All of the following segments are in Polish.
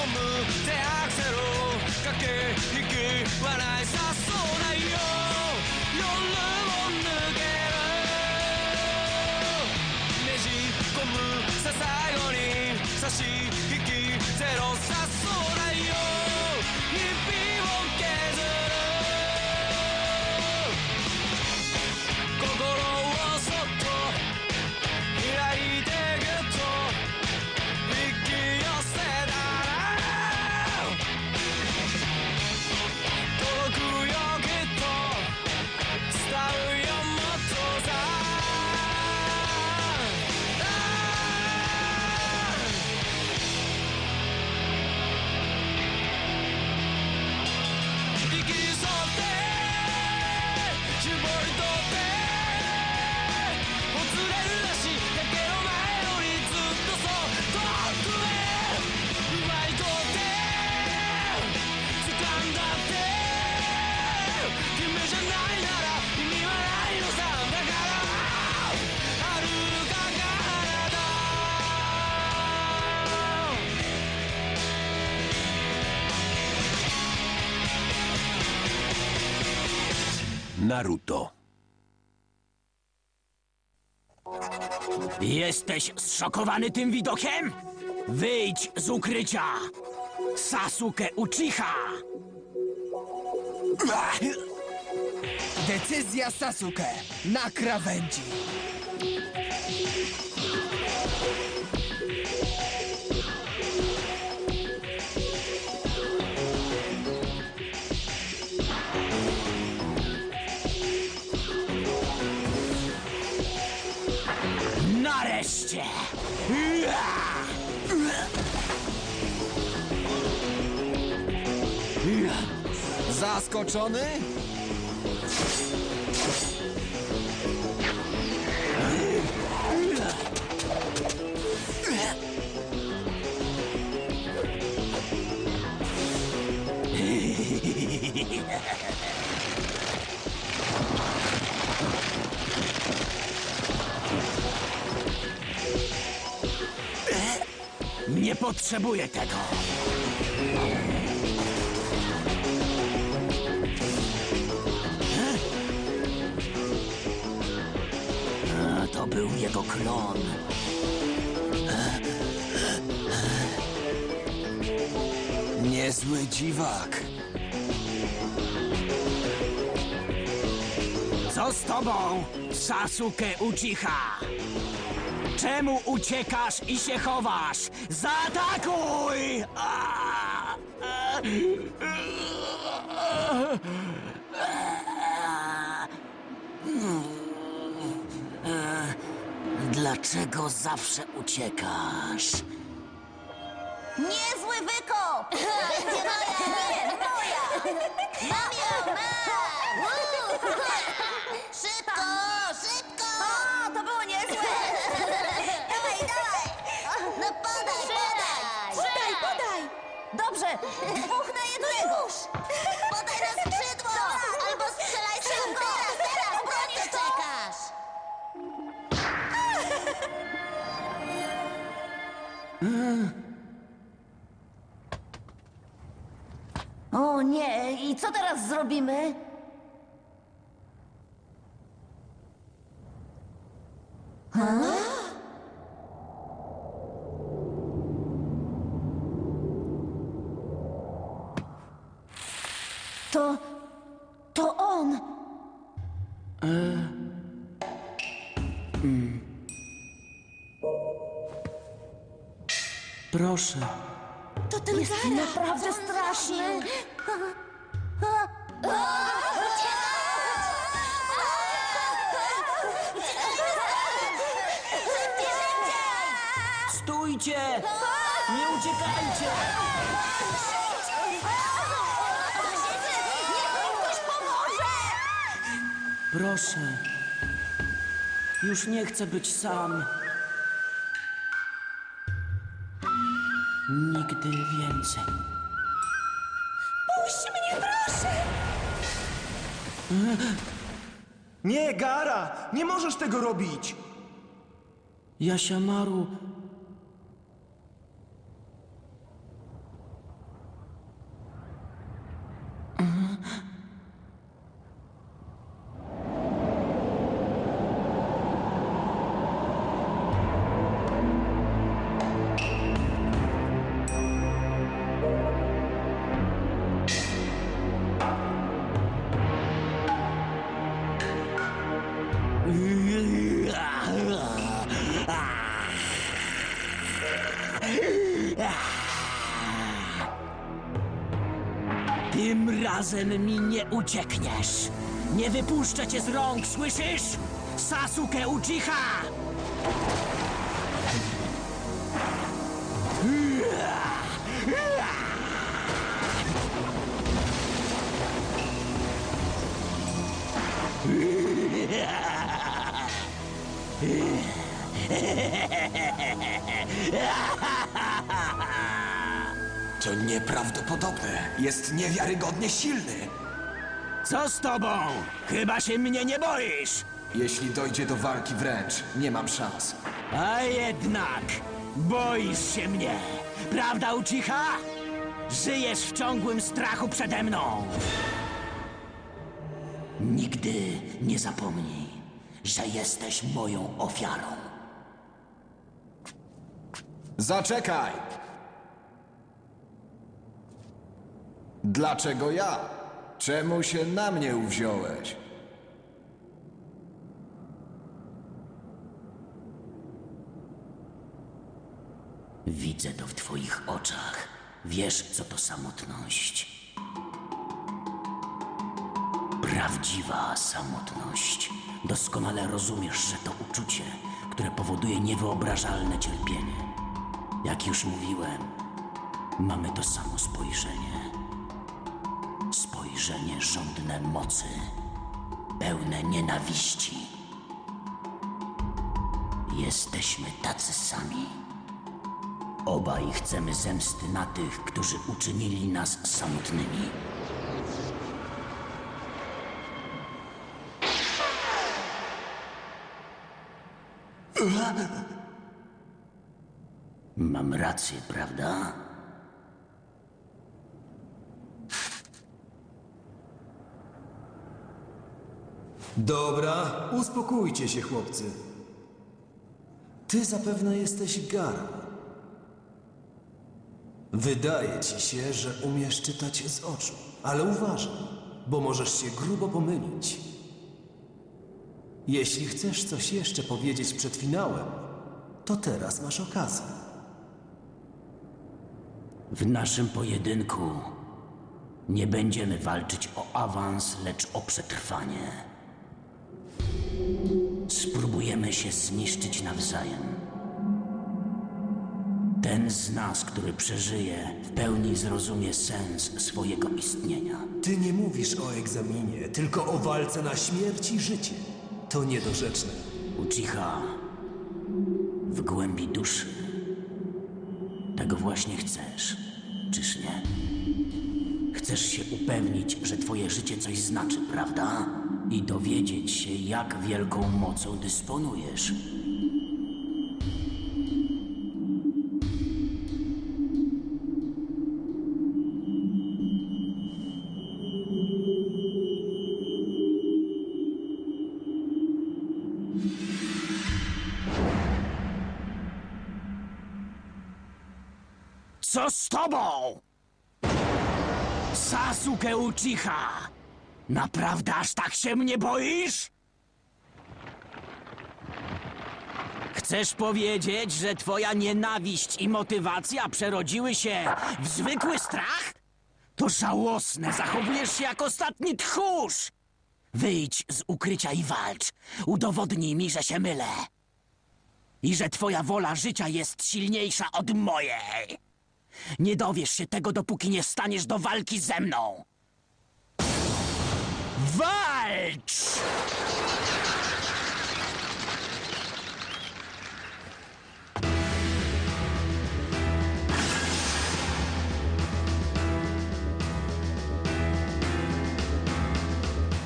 込む手アクセル駆け引き笑いさそ Naruto. Jesteś zszokowany tym widokiem? Wyjdź z ukrycia! Sasuke Uchiha! Decyzja Sasuke na krawędzi. Nareszcie! Zaskoczony? Nie potrzebuję tego! A, To był jego klon. Niezły dziwak. Co z tobą, Sasuke Uchiha? Czemu uciekasz i się chowasz? Zaatakuj! A! Dlaczego zawsze uciekasz? Niezły wykop! Nie moja! Nie, moja! Mam ją! Mam! Szybko! Dwóch na jednego! Podaj na skrzydło! Albo strzelaj sam Teraz, teraz! Bronisz czekasz! O nie, i co teraz zrobimy? To. to on! Proszę. To ten Jest naprawdę straszny. Proszę. Już nie chcę być sam. Nigdy więcej. Puść mnie, proszę! Nie, Gara! Nie możesz tego robić! Yashamaru. Razem mi nie uciekniesz. Nie wypuszczę cię z rąk, słyszysz? Sasuke Uchiha! To nieprawdopodobne. Jest niewiarygodnie silny. Co z tobą? Chyba się mnie nie boisz. Jeśli dojdzie do walki wręcz, nie mam szans. A jednak boisz się mnie. Prawda, Uchiha? Żyjesz w ciągłym strachu przede mną. Nigdy nie zapomnij, że jesteś moją ofiarą. Zaczekaj! Dlaczego ja? Czemu się na mnie uwziąłeś? Widzę to w twoich oczach. Wiesz, co to samotność. Prawdziwa samotność. Doskonale rozumiesz, że to uczucie, które powoduje niewyobrażalne cierpienie. Jak już mówiłem, mamy to samo spojrzenie. Spojrzenie żądne mocy, pełne nienawiści. Jesteśmy tacy sami. Obaj chcemy zemsty na tych, którzy uczynili nas samotnymi. Mam rację, prawda? Dobra, uspokójcie się, chłopcy. Ty zapewne jesteś Gara. Wydaje ci się, że umiesz czytać z oczu, ale uważaj, bo możesz się grubo pomylić. Jeśli chcesz coś jeszcze powiedzieć przed finałem, to teraz masz okazję. W naszym pojedynku nie będziemy walczyć o awans, lecz o przetrwanie. Spróbujemy się zniszczyć nawzajem. Ten z nas, który przeżyje, w pełni zrozumie sens swojego istnienia. Ty nie mówisz o egzaminie, tylko o walce na śmierć i życie. To niedorzeczne. Uchiha, w głębi duszy tego właśnie chcesz, czyż nie? Chcesz się upewnić, że twoje życie coś znaczy, prawda? I dowiedzieć się, jak wielką mocą dysponujesz. Co z tobą? Sasuke Uchiha! Naprawdę aż tak się mnie boisz? Chcesz powiedzieć, że twoja nienawiść i motywacja przerodziły się w zwykły strach? To żałosne, zachowujesz się jak ostatni tchórz! Wyjdź z ukrycia i walcz. Udowodnij mi, że się mylę. I że twoja wola życia jest silniejsza od mojej. Nie dowiesz się tego, dopóki nie staniesz do walki ze mną. Walcz!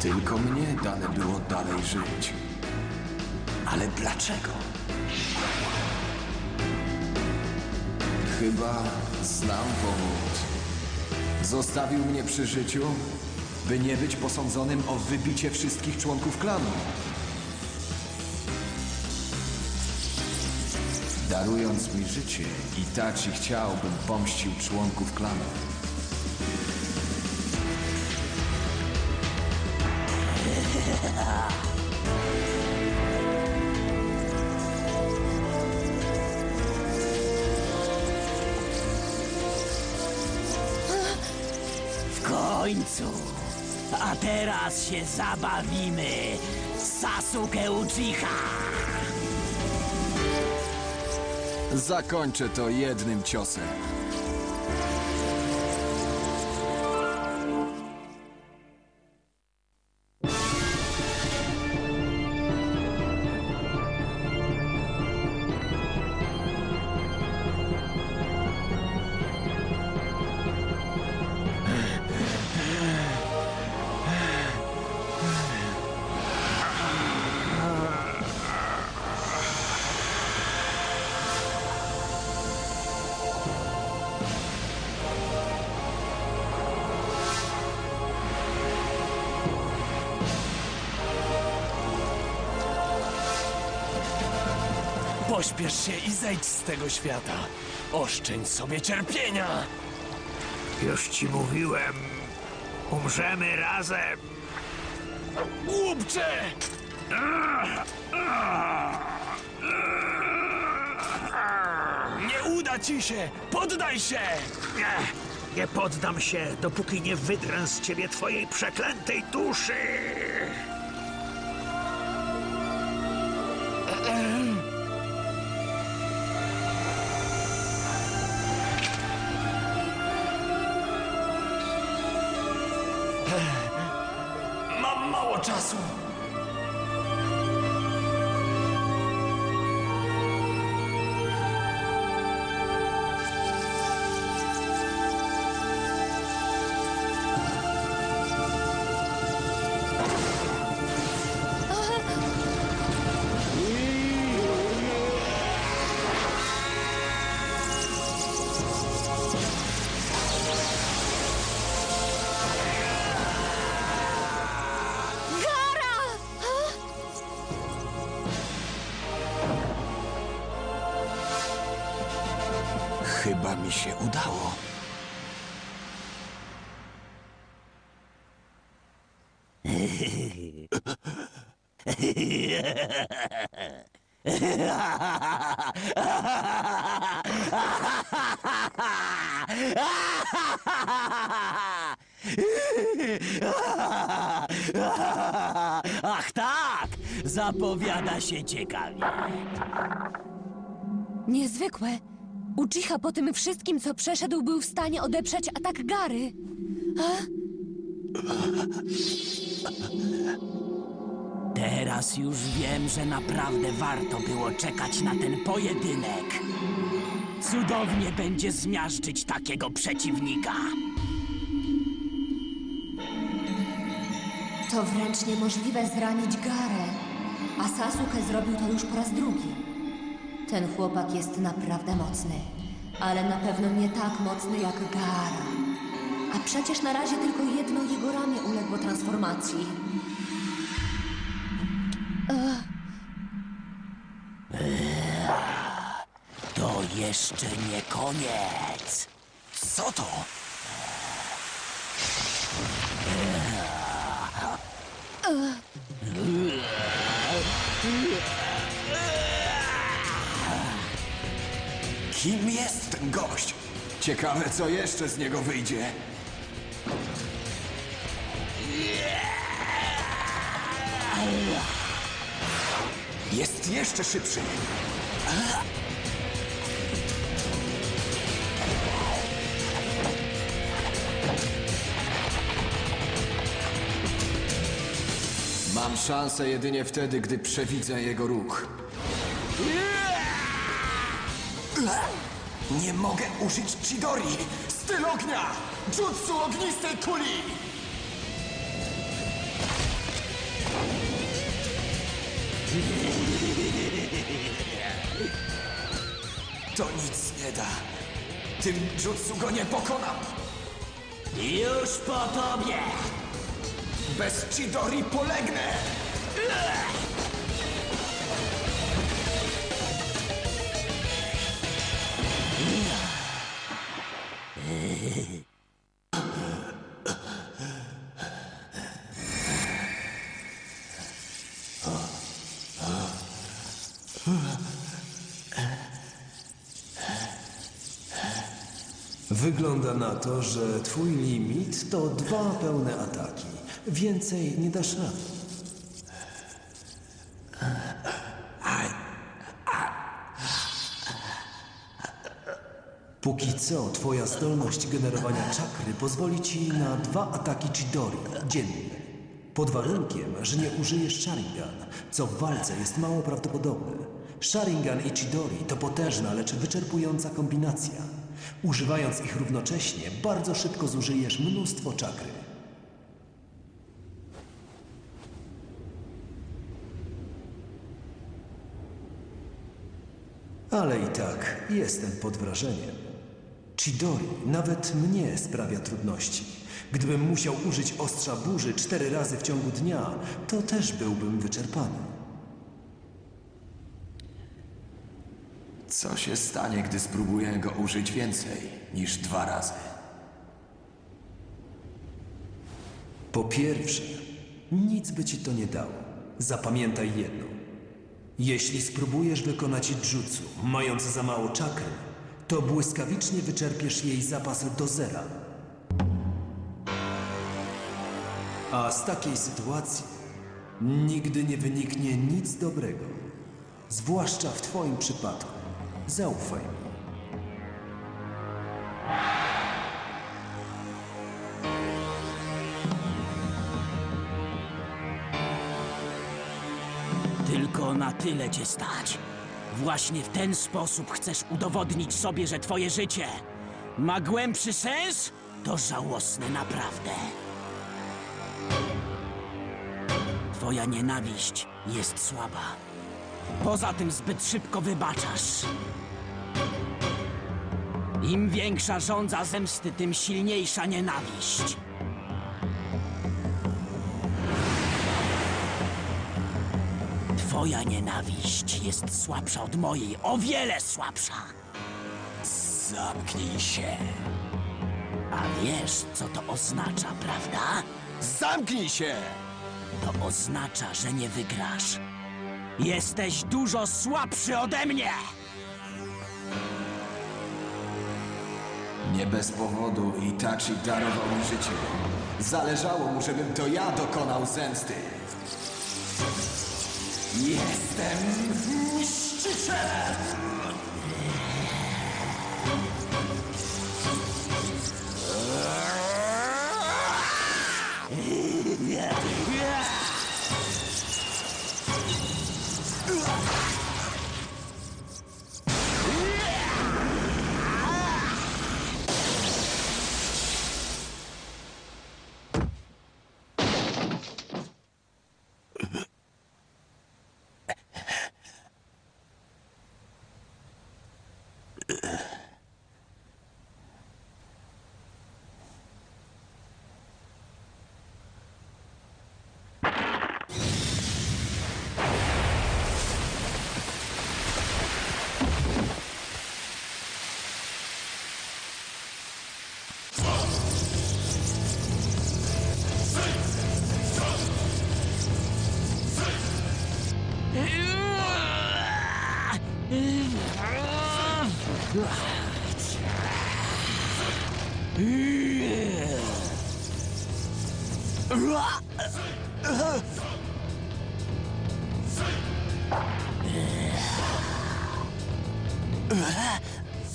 Tylko mnie dane było dalej żyć. Ale dlaczego? Chyba znam powód. Zostawił mnie przy życiu, by nie być posądzonym o wybicie wszystkich członków klanu. Darując mi życie, Itachi chciał, bym pomścił członków klanu. A teraz się zabawimy. Sasuke Uchiha. Zakończę to jednym ciosem. Pośpiesz się i zejdź z tego świata. Oszczędź sobie cierpienia. Już ci mówiłem. Umrzemy razem. Głupcze! Nie uda ci się! Poddaj się! Nie, nie poddam się, dopóki nie wydrę z ciebie twojej przeklętej duszy. Mało czasu. Chyba mi się udało. Ach tak! Zapowiada się ciekawie. Niezwykłe. Uchiha po tym wszystkim, co przeszedł, był w stanie odeprzeć atak Gary. Teraz już wiem, że naprawdę warto było czekać na ten pojedynek. Cudownie będzie zmiażdżyć takiego przeciwnika. To wręcz niemożliwe zranić Garę. A Sasuke zrobił to już po raz drugi. Ten chłopak jest naprawdę mocny, ale na pewno nie tak mocny jak Gara. A przecież na razie tylko jedno jego ramię uległo transformacji. To jeszcze nie koniec. Co to? Kim jest ten gość? Ciekawe, co jeszcze z niego wyjdzie. Jest jeszcze szybszy. Mam szansę jedynie wtedy, gdy przewidzę jego ruch. Nie mogę użyć Chidori! Styl ognia! Jutsu ognistej kuli! To nic nie da. Tym jutsu go nie pokonam. Już po tobie! Bez Chidori polegnę! Wygląda na to, że twój limit to dwa pełne ataki. Więcej nie dasz rady. Póki co, twoja zdolność generowania czakry pozwoli ci na dwa ataki Chidori dziennie. Pod warunkiem, że nie użyjesz Sharingan, co w walce jest mało prawdopodobne. Sharingan i Chidori to potężna, lecz wyczerpująca kombinacja. Używając ich równocześnie, bardzo szybko zużyjesz mnóstwo czakry. Ale i tak jestem pod wrażeniem. Chidori nawet mnie sprawia trudności. Gdybym musiał użyć ostrza burzy cztery razy w ciągu dnia, to też byłbym wyczerpany. Co się stanie, gdy spróbuję go użyć więcej niż dwa razy? Po pierwsze, nic by ci to nie dało. Zapamiętaj jedno. Jeśli spróbujesz wykonać jutsu, mając za mało czakry, to błyskawicznie wyczerpiesz jej zapas do zera. A z takiej sytuacji nigdy nie wyniknie nic dobrego. Zwłaszcza w twoim przypadku. Zaufaj mi. Tylko na tyle cię stać. Właśnie w ten sposób chcesz udowodnić sobie, że twoje życie ma głębszy sens? To żałosne naprawdę. Twoja nienawiść jest słaba. Poza tym zbyt szybko wybaczasz. Im większa żądza zemsty, tym silniejsza nienawiść. Twoja nienawiść jest słabsza od mojej, o wiele słabsza. Zamknij się. A wiesz, co to oznacza, prawda? Zamknij się! To oznacza, że nie wygrasz. Jesteś dużo słabszy ode mnie! Nie bez powodu Itachi darował mi życie. Zależało mu, żebym to ja dokonał zemsty. Jestem mścicielem!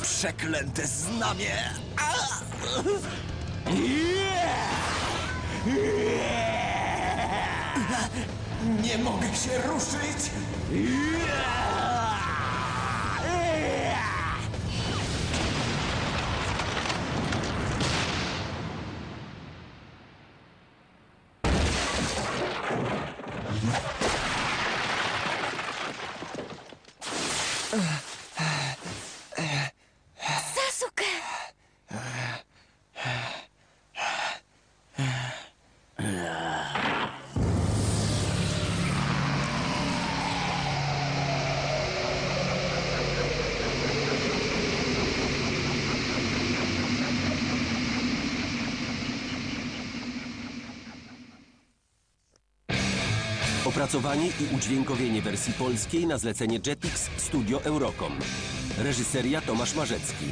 Przeklęte znamie! Nie mogę się ruszyć! Sasuke! Opracowanie i udźwiękowienie wersji polskiej na zlecenie Jetix Studio Eurocom. Reżyseria Tomasz Marzecki.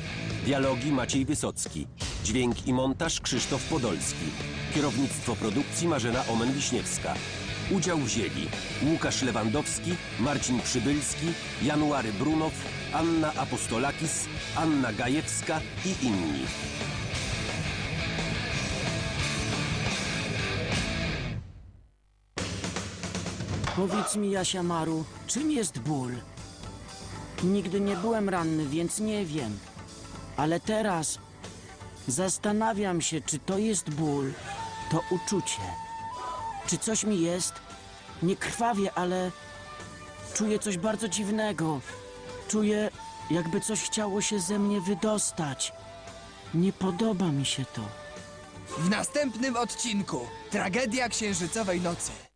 Dialogi Maciej Wysocki. Dźwięk i montaż Krzysztof Podolski. Kierownictwo produkcji Marzena Omen-Wiśniewska. Udział wzięli Łukasz Lewandowski, Marcin Przybylski, January Brunow, Anna Apostolakis, Anna Gajewska i inni. Powiedz mi, Jasia Maru, czym jest ból? Nigdy nie byłem ranny, więc nie wiem. Ale teraz zastanawiam się, czy to jest ból, to uczucie. Czy coś mi jest? Nie krwawię, ale czuję coś bardzo dziwnego. Czuję, jakby coś chciało się ze mnie wydostać. Nie podoba mi się to. W następnym odcinku Tragedia Księżycowej Nocy.